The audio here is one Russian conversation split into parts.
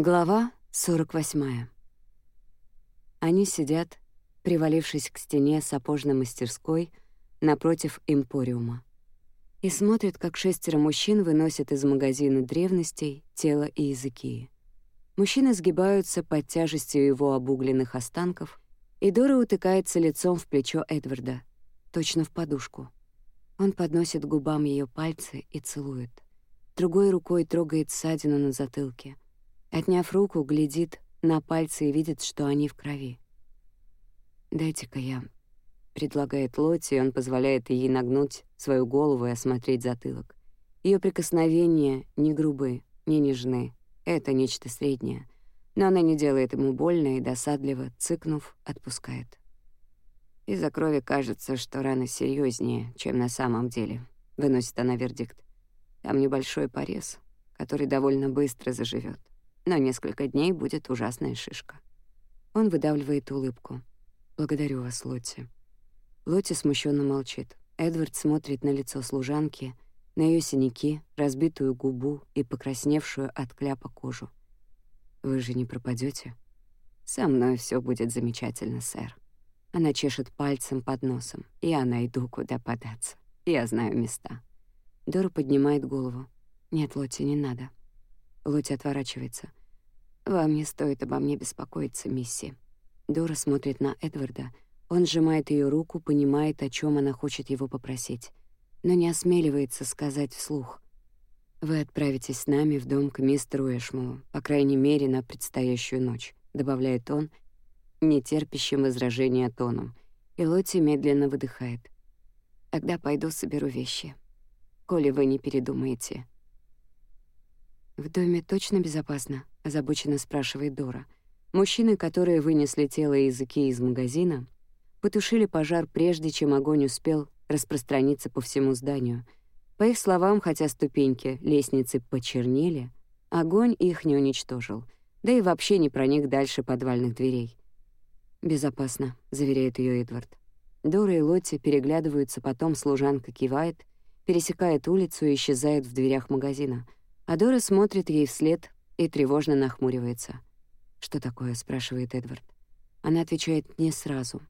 Глава 48. Они сидят, привалившись к стене сапожной мастерской напротив Эмпориума, и смотрят, как шестеро мужчин выносят из магазина древностей тело и языки. Мужчины сгибаются под тяжестью его обугленных останков, и Дора утыкается лицом в плечо Эдварда, точно в подушку. Он подносит губам ее пальцы и целует. Другой рукой трогает ссадину на затылке — Отняв руку, глядит на пальцы и видит, что они в крови. «Дайте-ка я», — предлагает Лотти, и он позволяет ей нагнуть свою голову и осмотреть затылок. Ее прикосновения не грубы, не нежны. Это нечто среднее. Но она не делает ему больно и досадливо, цыкнув, отпускает. Из-за крови кажется, что рана серьезнее, чем на самом деле. Выносит она вердикт. Там небольшой порез, который довольно быстро заживет но несколько дней будет ужасная шишка. Он выдавливает улыбку. «Благодарю вас, Лотти». Лотти смущенно молчит. Эдвард смотрит на лицо служанки, на ее синяки, разбитую губу и покрасневшую от кляпа кожу. «Вы же не пропадете? «Со мной все будет замечательно, сэр». Она чешет пальцем под носом. «Я найду, куда податься. Я знаю места». Дора поднимает голову. «Нет, Лотти, не надо». Лотти отворачивается. «Вам не стоит обо мне беспокоиться, мисси». Дора смотрит на Эдварда. Он сжимает ее руку, понимает, о чем она хочет его попросить, но не осмеливается сказать вслух. «Вы отправитесь с нами в дом к мистеру Эшмулу, по крайней мере, на предстоящую ночь», — добавляет он, нетерпящим возражения тоном, и Лотти медленно выдыхает. «Тогда пойду соберу вещи, коли вы не передумаете». «В доме точно безопасно?» — озабоченно спрашивает Дора. Мужчины, которые вынесли тело и языки из магазина, потушили пожар прежде, чем огонь успел распространиться по всему зданию. По их словам, хотя ступеньки лестницы почернели, огонь их не уничтожил, да и вообще не проник дальше подвальных дверей. «Безопасно», — заверяет ее Эдвард. Дора и Лотти переглядываются, потом служанка кивает, пересекает улицу и исчезает в дверях магазина — Адора смотрит ей вслед и тревожно нахмуривается. «Что такое?» — спрашивает Эдвард. Она отвечает не сразу.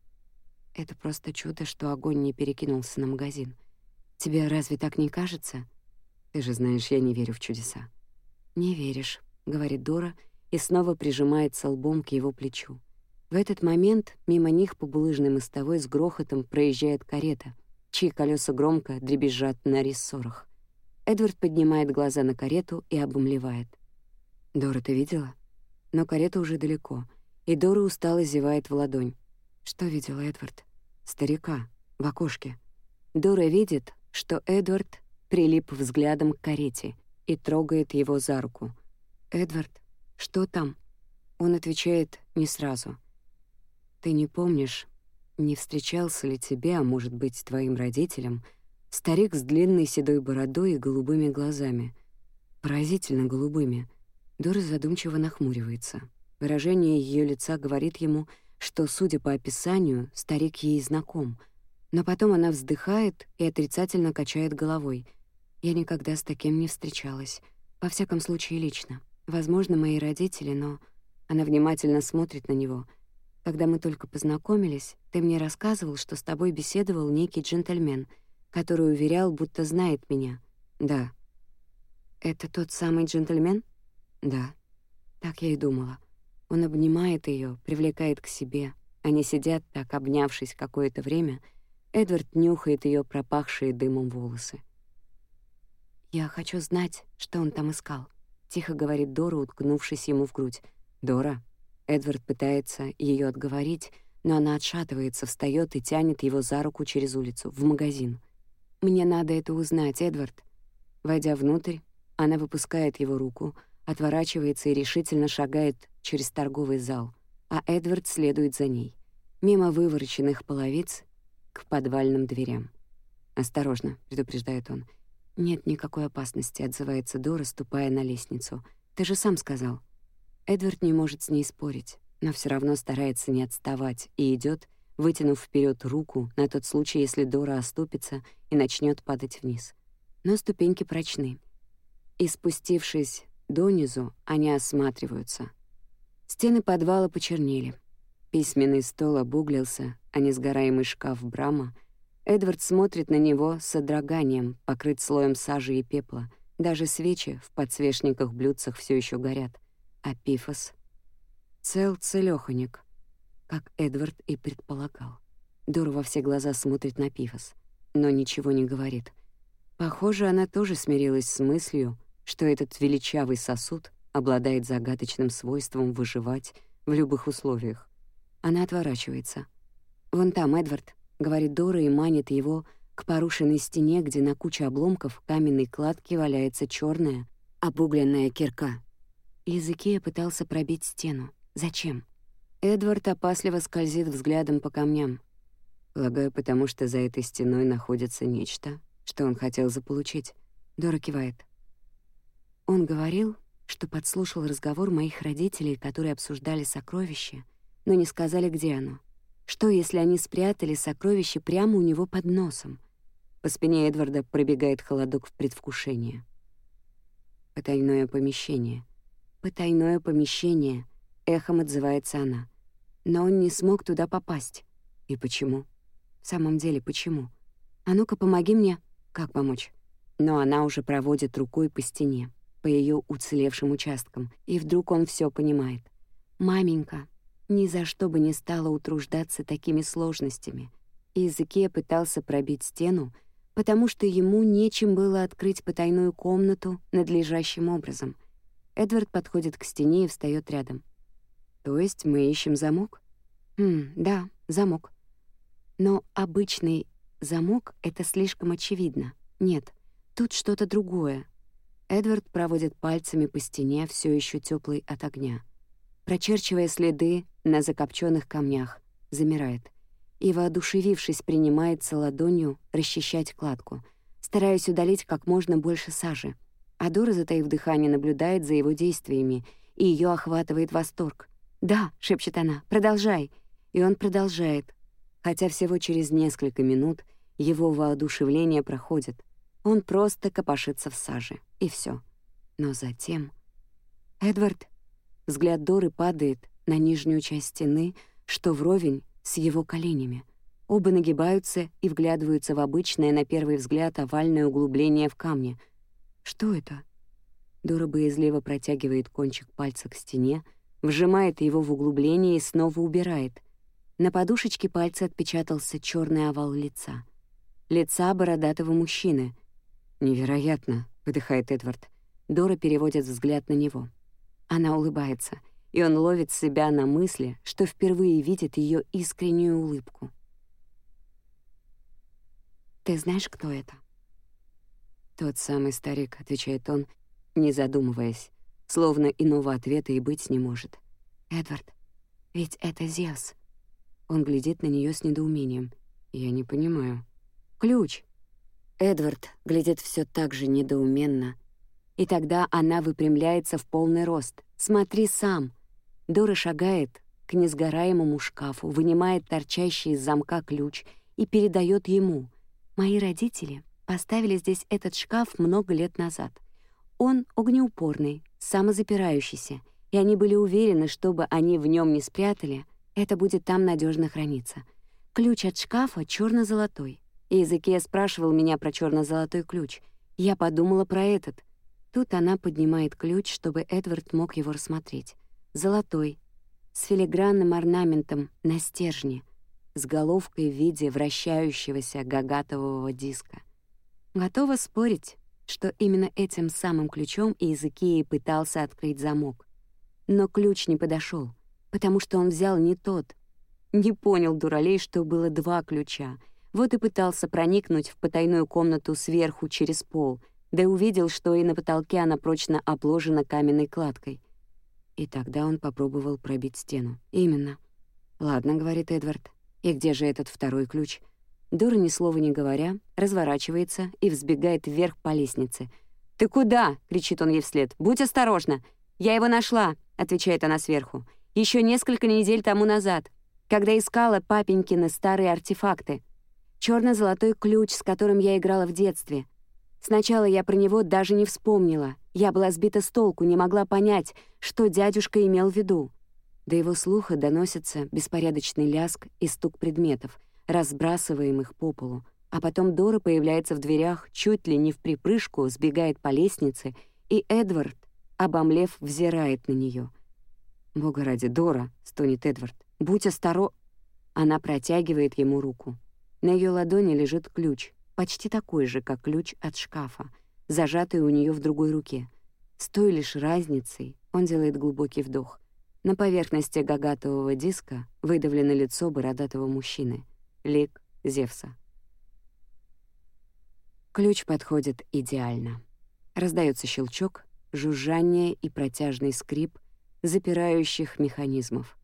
«Это просто чудо, что огонь не перекинулся на магазин. Тебе разве так не кажется? Ты же знаешь, я не верю в чудеса». «Не веришь», — говорит Дора и снова прижимается лбом к его плечу. В этот момент мимо них по булыжной мостовой с грохотом проезжает карета, чьи колеса громко дребезжат на рессорах. Эдвард поднимает глаза на карету и обумлевает. «Дора, ты видела?» Но карета уже далеко, и Дора устало зевает в ладонь. «Что видела Эдвард?» «Старика, в окошке». Дора видит, что Эдвард прилип взглядом к карете и трогает его за руку. «Эдвард, что там?» Он отвечает не сразу. «Ты не помнишь, не встречался ли тебе, а может быть, твоим родителям, — Старик с длинной седой бородой и голубыми глазами. Поразительно голубыми. Дора задумчиво нахмуривается. Выражение ее лица говорит ему, что, судя по описанию, старик ей знаком. Но потом она вздыхает и отрицательно качает головой. «Я никогда с таким не встречалась. Во всяком случае, лично. Возможно, мои родители, но...» Она внимательно смотрит на него. «Когда мы только познакомились, ты мне рассказывал, что с тобой беседовал некий джентльмен — который уверял, будто знает меня. Да. Это тот самый джентльмен? Да. Так я и думала. Он обнимает ее, привлекает к себе. Они сидят так, обнявшись какое-то время. Эдвард нюхает ее пропахшие дымом волосы. «Я хочу знать, что он там искал», — тихо говорит Дора, уткнувшись ему в грудь. «Дора?» Эдвард пытается ее отговорить, но она отшатывается, встает и тянет его за руку через улицу, в магазин. «Мне надо это узнать, Эдвард». Войдя внутрь, она выпускает его руку, отворачивается и решительно шагает через торговый зал, а Эдвард следует за ней, мимо вывороченных половиц к подвальным дверям. «Осторожно», — предупреждает он. «Нет никакой опасности», — отзывается Дора, ступая на лестницу. «Ты же сам сказал». Эдвард не может с ней спорить, но все равно старается не отставать и идет, вытянув вперед руку на тот случай, если Дора оступится и начнет падать вниз. Но ступеньки прочны. И спустившись донизу они осматриваются. Стены подвала почернели. Письменный стол обуглился, а несгораемый шкаф Брама. Эдвард смотрит на него с содроганием, покрыт слоем сажи и пепла. Даже свечи в подсвечниках-блюдцах все еще горят. А Пифос цел целёхонек, как Эдвард и предполагал. Дора во все глаза смотрит на Пифос, но ничего не говорит. Похоже, она тоже смирилась с мыслью, что этот величавый сосуд обладает загадочным свойством выживать в любых условиях. Она отворачивается. «Вон там, Эдвард», — говорит Дора и манит его к порушенной стене, где на куче обломков каменной кладки валяется черная, обугленная кирка. Языкея пытался пробить стену. Зачем? Эдвард опасливо скользит взглядом по камням. Полагаю, потому что за этой стеной находится нечто, что он хотел заполучить. Дора кивает. Он говорил, что подслушал разговор моих родителей, которые обсуждали сокровище, но не сказали, где оно. Что, если они спрятали сокровище прямо у него под носом? По спине Эдварда пробегает холодок в предвкушении. Потайное помещение. Потайное помещение. Эхом отзывается она. Но он не смог туда попасть. И почему? В самом деле, почему? А ну-ка, помоги мне. Как помочь? Но она уже проводит рукой по стене по ее уцелевшим участкам, и вдруг он все понимает. «Маменька ни за что бы не стала утруждаться такими сложностями». И Языке пытался пробить стену, потому что ему нечем было открыть потайную комнату надлежащим образом. Эдвард подходит к стене и встает рядом. «То есть мы ищем замок?» «Хм, да, замок. Но обычный замок — это слишком очевидно. Нет, тут что-то другое, Эдвард проводит пальцами по стене, все еще теплой от огня. Прочерчивая следы на закопченных камнях, замирает. И, воодушевившись, принимается ладонью расчищать кладку, стараясь удалить как можно больше сажи. А Дора, затаив дыхание, наблюдает за его действиями, и ее охватывает восторг. «Да», — шепчет она, — «продолжай». И он продолжает, хотя всего через несколько минут его воодушевление проходит. Он просто копошится в саже, и все. Но затем... Эдвард... Взгляд Доры падает на нижнюю часть стены, что вровень с его коленями. Оба нагибаются и вглядываются в обычное, на первый взгляд, овальное углубление в камне. Что это? Дора боязливо протягивает кончик пальца к стене, вжимает его в углубление и снова убирает. На подушечке пальца отпечатался черный овал лица. Лица бородатого мужчины — «Невероятно», — выдыхает Эдвард. Дора переводит взгляд на него. Она улыбается, и он ловит себя на мысли, что впервые видит ее искреннюю улыбку. «Ты знаешь, кто это?» «Тот самый старик», — отвечает он, не задумываясь, словно иного ответа и быть не может. «Эдвард, ведь это Зевс». Он глядит на нее с недоумением. «Я не понимаю». «Ключ», Эдвард глядит все так же недоуменно. И тогда она выпрямляется в полный рост. «Смотри сам!» Дора шагает к несгораемому шкафу, вынимает торчащий из замка ключ и передает ему. «Мои родители поставили здесь этот шкаф много лет назад. Он огнеупорный, самозапирающийся, и они были уверены, чтобы они в нем не спрятали, это будет там надежно храниться. Ключ от шкафа черно золотой и спрашивал меня про черно золотой ключ. Я подумала про этот. Тут она поднимает ключ, чтобы Эдвард мог его рассмотреть. Золотой, с филигранным орнаментом на стержне, с головкой в виде вращающегося гагатового диска. Готова спорить, что именно этим самым ключом Иезекия пытался открыть замок. Но ключ не подошел, потому что он взял не тот. Не понял дуралей, что было два ключа — вот и пытался проникнуть в потайную комнату сверху через пол, да увидел, что и на потолке она прочно обложена каменной кладкой. И тогда он попробовал пробить стену. «Именно». «Ладно», — говорит Эдвард. «И где же этот второй ключ?» Дора, ни слова не говоря, разворачивается и взбегает вверх по лестнице. «Ты куда?» — кричит он ей вслед. «Будь осторожна!» «Я его нашла!» — отвечает она сверху. Еще несколько недель тому назад, когда искала папенькины старые артефакты черно золотой ключ, с которым я играла в детстве. Сначала я про него даже не вспомнила. Я была сбита с толку, не могла понять, что дядюшка имел в виду. До его слуха доносится беспорядочный ляск и стук предметов, разбрасываемых по полу, а потом Дора появляется в дверях, чуть ли не в припрыжку, сбегает по лестнице, и Эдвард, обомлев, взирает на нее. «Бога ради, Дора!» — стонет Эдвард. «Будь осторож...» Она протягивает ему руку. На ее ладони лежит ключ, почти такой же, как ключ от шкафа, зажатый у нее в другой руке. С той лишь разницей он делает глубокий вдох. На поверхности гагатового диска выдавлено лицо бородатого мужчины. Лик Зевса. Ключ подходит идеально. Раздается щелчок, жужжание и протяжный скрип запирающих механизмов.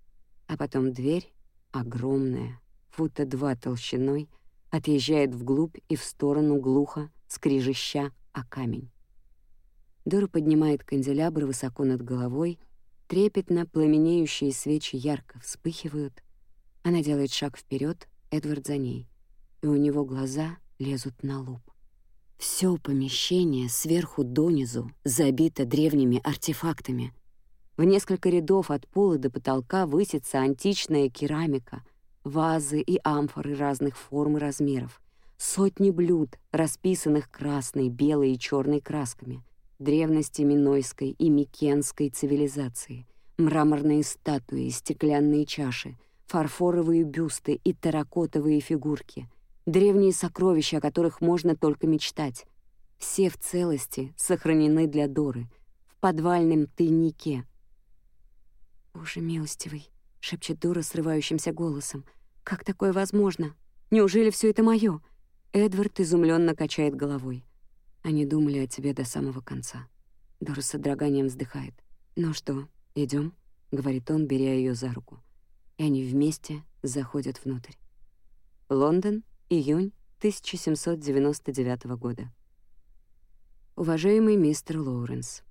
А потом дверь, огромная, фута два толщиной, отъезжает вглубь и в сторону глухо, скрижища о камень. Дора поднимает канделябр высоко над головой, трепетно пламенеющие свечи ярко вспыхивают. Она делает шаг вперед, Эдвард за ней, и у него глаза лезут на лоб. Все помещение сверху донизу забито древними артефактами. В несколько рядов от пола до потолка высится античная керамика, вазы и амфоры разных форм и размеров, сотни блюд, расписанных красной, белой и черной красками, древности минойской и микенской цивилизации, мраморные статуи, стеклянные чаши, фарфоровые бюсты и терракотовые фигурки, древние сокровища, о которых можно только мечтать. Все в целости сохранены для Доры, в подвальном тайнике. «Боже милостивый!» — шепчет Дора срывающимся голосом. «Как такое возможно? Неужели все это мое? Эдвард изумленно качает головой. Они думали о тебе до самого конца. Дора с содроганием вздыхает. «Ну что, идем? говорит он, беря ее за руку. И они вместе заходят внутрь. Лондон, июнь 1799 года. Уважаемый мистер Лоуренс,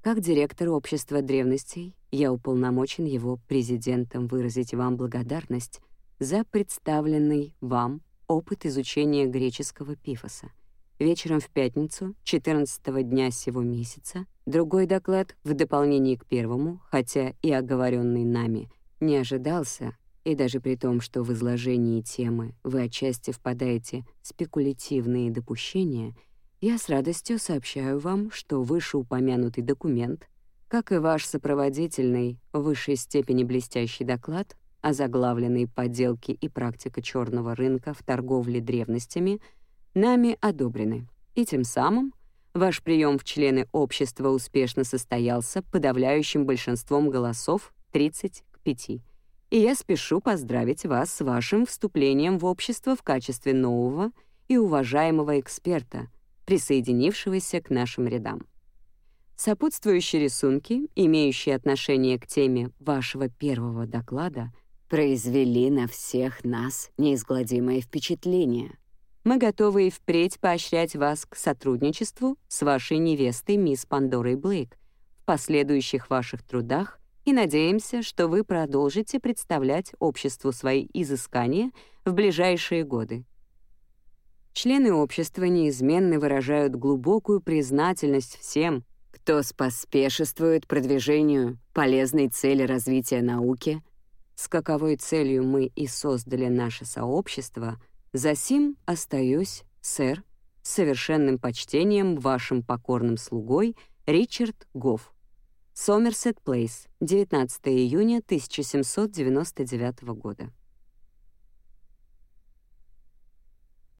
как директор Общества древностей, я уполномочен его президентом выразить вам благодарность за представленный вам опыт изучения греческого пифоса. Вечером в пятницу, 14 дня сего месяца, другой доклад в дополнение к первому, хотя и оговоренный нами, не ожидался, и даже при том, что в изложении темы вы отчасти впадаете в спекулятивные допущения, я с радостью сообщаю вам, что вышеупомянутый документ, как и ваш сопроводительный в высшей степени блестящий доклад, озаглавленный «Подделки и практика черного рынка в торговле древностями», нами одобрены. И тем самым ваш прием в члены общества успешно состоялся подавляющим большинством голосов 30 5. И я спешу поздравить вас с вашим вступлением в общество в качестве нового и уважаемого эксперта, присоединившегося к нашим рядам. Сопутствующие рисунки, имеющие отношение к теме вашего первого доклада — произвели на всех нас неизгладимое впечатление. Мы готовы и впредь поощрять вас к сотрудничеству с вашей невестой мисс Пандорой Блейк в последующих ваших трудах и надеемся, что вы продолжите представлять обществу свои изыскания в ближайшие годы. Члены общества неизменно выражают глубокую признательность всем, кто споспешествует продвижению полезной цели развития науки — с каковой целью мы и создали наше сообщество, засим остаюсь, сэр, с совершенным почтением вашим покорным слугой Ричард Гофф. Сомерсет Плейс, 19 июня 1799 года.